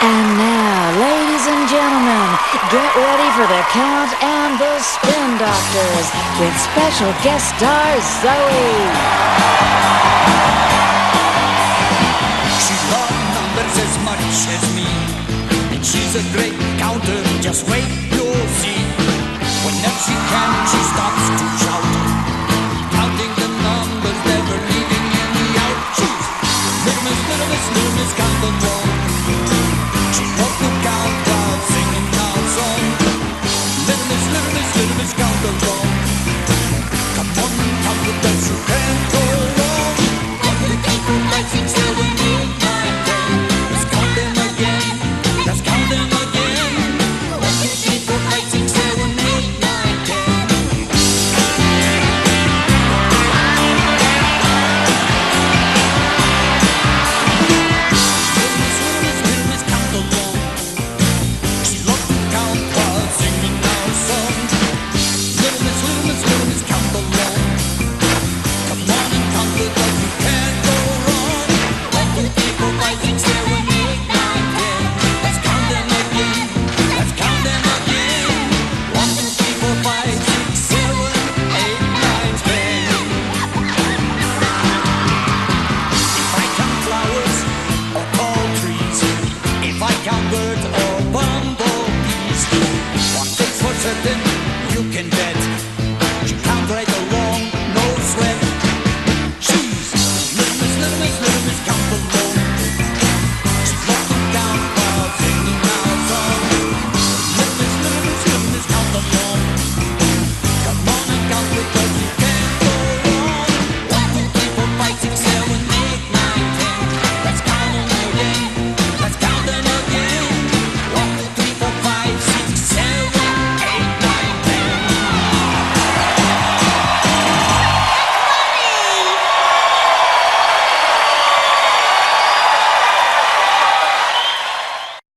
And now, ladies and gentlemen, get ready for the Count and the Spin Doctors with special guest star Zoe. She's got numbers as much as me. And she's a great counter, just wait, you'll see. Whenever she can, she stops to shout. Counting the numbers, never leaving any out. She's little miss, little miss, little miss, count them What the fuck did